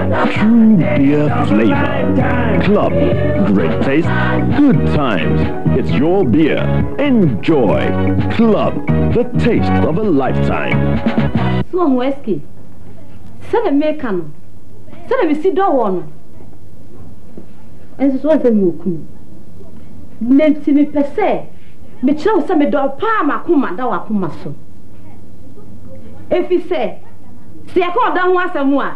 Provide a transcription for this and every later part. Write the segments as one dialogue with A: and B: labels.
A: True beer flavor. Club, great taste, good times. It's your beer. Enjoy. Club, the taste of a lifetime.
B: So ɔho ɛske sɛdeɛ meka no sɛdeɛ mesi dɔ wɔ no ɛnso so ɔnsɛ mi wɔ kunu na nti mepɛ sɛ mekyerɛ wo sɛ medɔ paa makoma da wakoma so ɛfiri sɛ sɛ yɛka ɔda ho asɛm a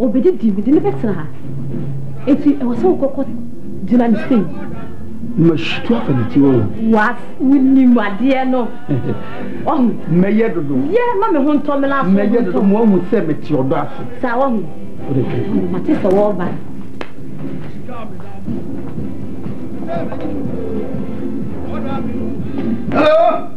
B: Ɔbɛdidi, mede no bɛsra ha. Enti ɛwɔ sɛ wokɔkɔ gyina no sei.
C: Masutu afa ne ti hɔ.
B: Was, wonim adeɛ no. Wahu?
C: Mɛyɛ dodo.
B: Yɛ ma me ho ntɔ me na aso
C: Mɛyɛ dodo, mo ahu sɛ mete ɔdɔ ase.
B: Saa
C: wahu?
B: Mate sɛ wɔreba.
C: Hello?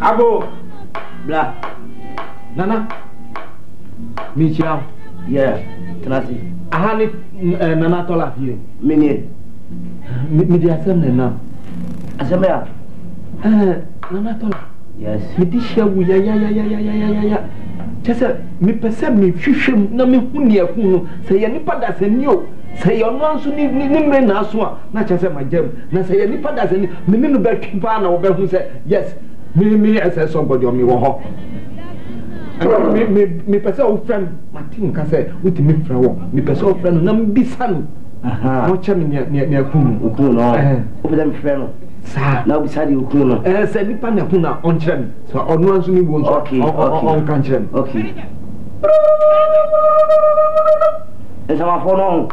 B: Abo, bra. Nana, mekyia wo. Yeah, tena
C: ase.
D: Aha ne
E: eh,
F: Nana Tɔla fie. Menie. Mede asɛm na ɛnam.
G: Asɛm ya?
F: Eh, Nana Tɔla.
G: Yes.
F: Mede hyia wo yayayayayayaya. Kyɛ sɛ mepɛ sɛ mehwehwɛ mu na mehu nea ɛku no sɛ yɛ nipa dasani o sɛ yɛ ɔno nso ne ne mmere na aso a na kyɛ sɛ magya mu na sɛ yɛ nipa dasani Me ne no bɛtwi paa na wɔbɛhu sɛ yes me me ɛsɛ sɔgbɔ deɛ mewɔ hɔ me me mepɛ sɛ wofrɛ no mate nka sɛ wotumi frɛ wɔ mepɛ sɛ wofrɛ no na mbisa no na ɔkyɛ me nea nea nea kun no
G: okun no
F: ɛhɛn
G: wopɛ sɛ mefrɛ no
F: saa
G: na wobisa deɛ okun no
F: ɛɛ sɛ nipa na kun no a ɔnkyerɛ me sɛ ɔno anso ne wuo nso
G: Okay,
F: ɔ- ɔ- ɔ-
G: okay.
F: ɔnka nkyerɛ me
G: okay nsamanfoɔ no ɔho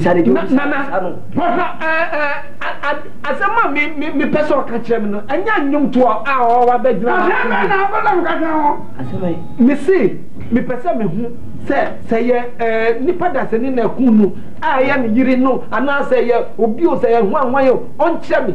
G: bisa de deɛ
F: ɔbisa bisa
G: no.
F: pɔtɔ ɛɛ ɛɛ asɛm a mi mi mi pɛ sɛ ɔka kyerɛ mi no ɛnyɛ nnwomtoɔ a ɔwɔ abɛgyina. asɛm bɛ na abɔ na ɔka kyerɛ ho.
G: asɛm bɛ.
F: mi si mi pɛ sɛ mi hu sɛ sɛ yɛ ɛɛ nipa dasani na ɛkun no a ɛyɛ ne yiri no anaasɛ yɛ obi o sɛ yɛ hwan hwan yɛ o ɔnkyerɛ mi.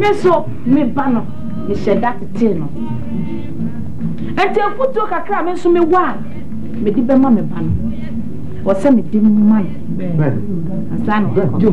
C: me
G: so me ba
C: no
G: mehyɛ da tetee no nti afutuo kakra a
H: me nso mewɔ a mede bɛma me
D: ba no
C: wɔ
D: sɛ
H: mede ma
D: no ansa na
I: wakɔ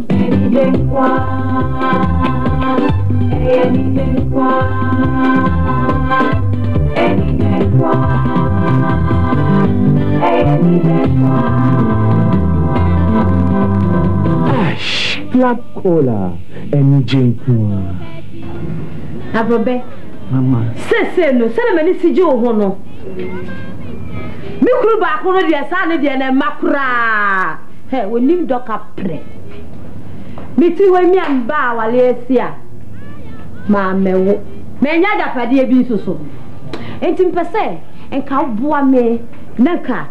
A: Ash black cola anigye nko ara.
J: Aborɔbɛ, seesei no, sɛdeɛ m'ani si gye wo ho no, me kunu baako no deɛ, saa ne deɛ, na ɛmma koraa. Hɛ, ɔnnim dɔ kap. Prɛ. Me ti hɔ nya me ba awale asi a, maa mɛ wo. Manya agyapadeɛ bi nso so. Nti mpɛ sɛ nka wo boa me na nka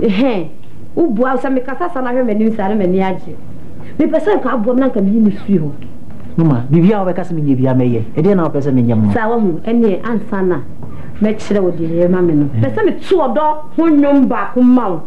J: hɛ wo boa sɛ me
B: kasa sa na hwɛ m'anim
J: saa na m'ani agye. Me pɛ sɛ nka wo
B: boa me na
J: nka me yi me
B: firi ho. Mama, biribiara a wo bɛka sɛ
J: me
D: nyɛ biara mɛ
J: yɛ. Ɛdeɛn na wo pɛ sɛ me nyɛ mma wo?
D: Saa
J: wahu, ɛneɛ ansa na mɛ kyerɛ wo deɛ yɛ ma me no, pɛ sɛ me to ɔdɔ ho nnwom baako mma wo.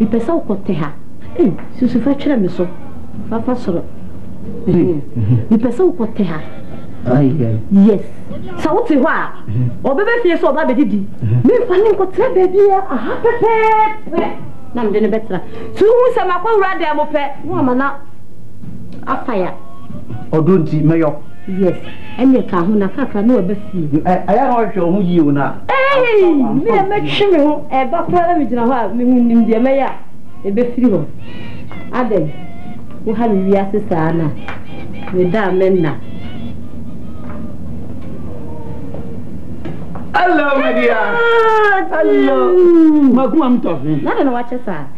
D: Mepɛ sɛ wokɔ te ha. Ei, susu fa twerɛ me so. Fa fa soro. Mepɛ sɛ wokɔ te
J: ha.
D: Yes. Sɛ wote hɔ a, ɔbɛbɛ fie sɛ ɔba bɛdidi. Memfa ne nkɔtena baabiara aha pɛpɛɛpɛ na mede no bɛtra. So wohu sɛ makɔwura dan mu pɛ na wama no afa ya.
J: Ɔdɔ nti mɛyɔ.
D: Yes ɛneɛ ka ho na kakra na waba fie.
J: Ɛyɛ a na ɔhwehwɛ wo ho yie o na.
D: Eii me a mɛtwe me ho ɛba koraa na megyina hɔ a me ho nnim deɛ mɛyɛ a ɛbɛfiri hɔ adɛn woha me wiase saa na meda a mɛnna.
J: Hello my dear. Hello. Makumam
D: tɔfe. Nana na wakyɛ saa.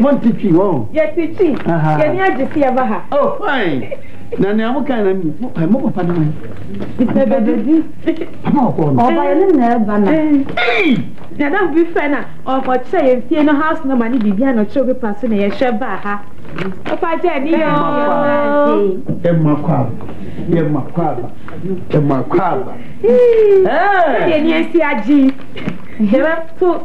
J: Monte
D: twi hɔ.
J: Yɛte twi. Yɛni
D: agye se yɛba ha.
J: Oh fine. Na nea
B: mo
I: kan
B: na
I: mi. Mo
B: mo
D: papa na. Mr Bedi. Papa ɔkɔ no. Ɔba yɛ
B: ne na
I: ɛba na. Hey. Na
D: dɛm bi fɛ na ɔkyerɛ yɛn fie no house number ne biribi a na ɔkyerɛ obi pa so na yɛhwɛ baa ha. Papa gya ni yɛ
I: ɔɔ. Ɛma kɔ aba. Ɛma kɔ
D: aba. Ɛma kɔ
F: aba. Ɛɛ. Ɛyɛ
D: ni esi agye. Yɛbɛ to.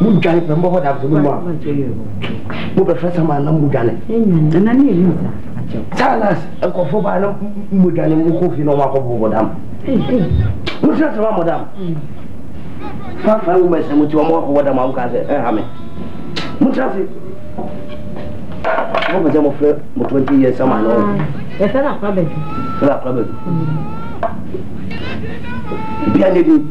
D: modwane memmɔ hɔdamfo no mu a
C: mobɛfrɛ sɛ ma anam
J: modwane saa na nkurɔfoɔ baa no modwane mokɔ fie na
D: ɔma
B: akɔbɔ bɔdam
D: mofrɛ sɛ
B: ma
G: mɔdam fafa wo mɛsɛ mo
K: ti
G: ɔmo akɔ wɔdam a wokaa sɛ ɛha me motra se mopɛ sɛ mofrɛ mo 20 years sama no yɛfrɛ no
B: akora badu
L: frɛ
B: akora
L: badu
B: bia ne
G: din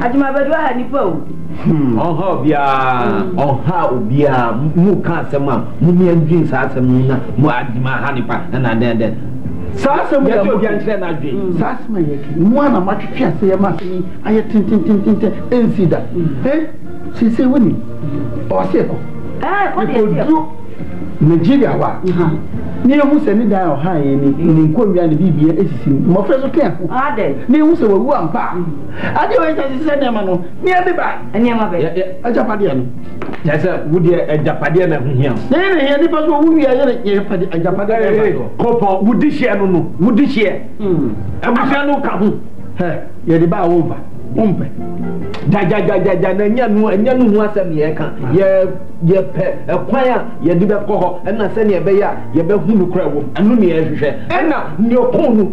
F: Adwuma
K: abɛdu aha nipa o.
F: Hmm, ɔnha obiara, ɔnha obiara. Mu ka asɛm a, mu mi ndwin saa asɛm no na mu adwuma aha nipa ɛna dɛn dɛn. Saa asɛm yɛ mu obiara nkyerɛ n'adwin. Hmm.
D: Saa asɛm a yɛ kɛ, mu a na ma twetwe ase yɛ ma asɛm yi ayɛ tententententɛ ɛnsi da. Hmm. Eh, sese woni, ɔwase ɛkɔ. Eh, ɛkɔ deɛ ɛsi ɛkɔ. Nigeria wa. Ne ehu sɛ ne dan ɔha yɛ ni, ne nkonnwa ne biribiara esisi mmɔfra so kɛn ho. Ne ehu sɛ wawu ampa. Adeɛ wei sɛ sisɛ nneɛma no nea bi ba.
K: Nneɛma bɛ.
D: Agyapadeɛ no.
F: Kyɛ sɛ wo deɛ agyapadeɛ na ɛho hia.
D: Na yɛn na hia nipa so wo wia yɛn yɛn pade agyapadeɛ na ɛfa so.
F: Kɔpɔn wo di hyɛ no no wo di hyɛ. Abusua no ka ho.
D: Hɛ yɛde ba a wo
M: nfa wo mpɛ. Gyagyagyagyagya na nya no anya no ho asɛm yɛ ka yɛ yɛ pɛ ɛkwan a yɛde bɛkɔ hɔ ɛna sɛnea ɛbɛyɛ a yɛbɛhu no kora wom ɛno ne yɛhwehwɛ ɛna nea ɔkɔn no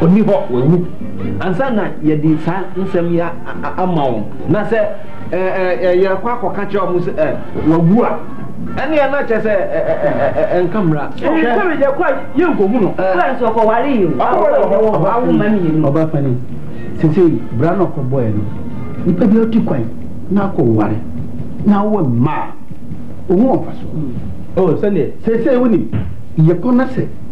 K: Ɔnni hɔ, wawu.
M: Ansa na yɛde saa nsɛm yi ama wɔn, na sɛ yɛkɔ akɔka kyerɛ wɔn sɛ wawu a, ɛnneɛ na kyerɛ sɛ nka mmara.
K: Sɛ
M: yɛkɔ a yɛnkɔhu no.
K: Francis ɔkɔware yi awo ma mmienu.
M: Ɔbaa panin sesei bra na ɔkɔbɔɛ no nipa bi ɔte kwan na akɔware na awo mmaa ɔhu wɔn fa so. Sɛdeɛ sesei wonim yɛkɔ na sɛ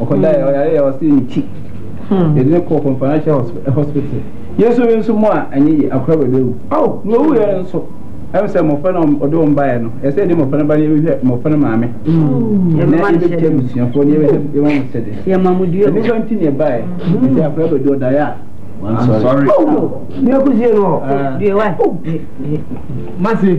M: Ɔkɔdaeɛ, ɔyareeɛ, ɔsee ne ti. Yɛde no kɔɔ Companache Hospital. Yesu bi nso mu a ɛnyɛ yie, akora baabi awu. Ao, nea ɔwuiɛ no nso, ɛm sɛ mmɔfra na ɔde wɔn baeɛ no, ɛsɛ sɛ yɛde mmɔfra no ba na yɛbɛhwɛ mmɔfra no maame, na yɛbɛkyɛ abusuafoɔ, na yɛbɛhyɛ yɛma
K: mo sɛdeɛ. Ɛno
M: kora nti na ɛbaeɛ, ɛsɛ akora baabi ɔdaeɛ a
A: wansɔre. Ao, nea ɔkɔsie no hɔ. Mase.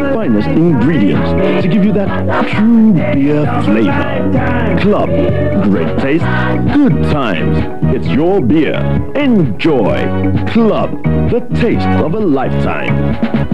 A: finest ingredients to give you that true beer flavor. Club, great taste, good times. It's your beer. Enjoy. Club, the taste of a lifetime.